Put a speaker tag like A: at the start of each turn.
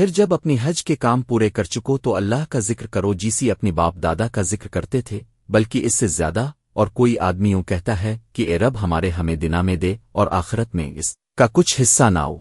A: پھر جب اپنی حج کے کام پورے کر چکو تو اللہ کا ذکر کرو جیسی اپنی باپ دادا کا ذکر کرتے تھے، بلکہ اس سے زیادہ اور کوئی آدمی یوں کہتا ہے کہ اے رب ہمارے ہمیں دنا میں دے اور آخرت میں اس کا کچھ حصہ نہ ہو۔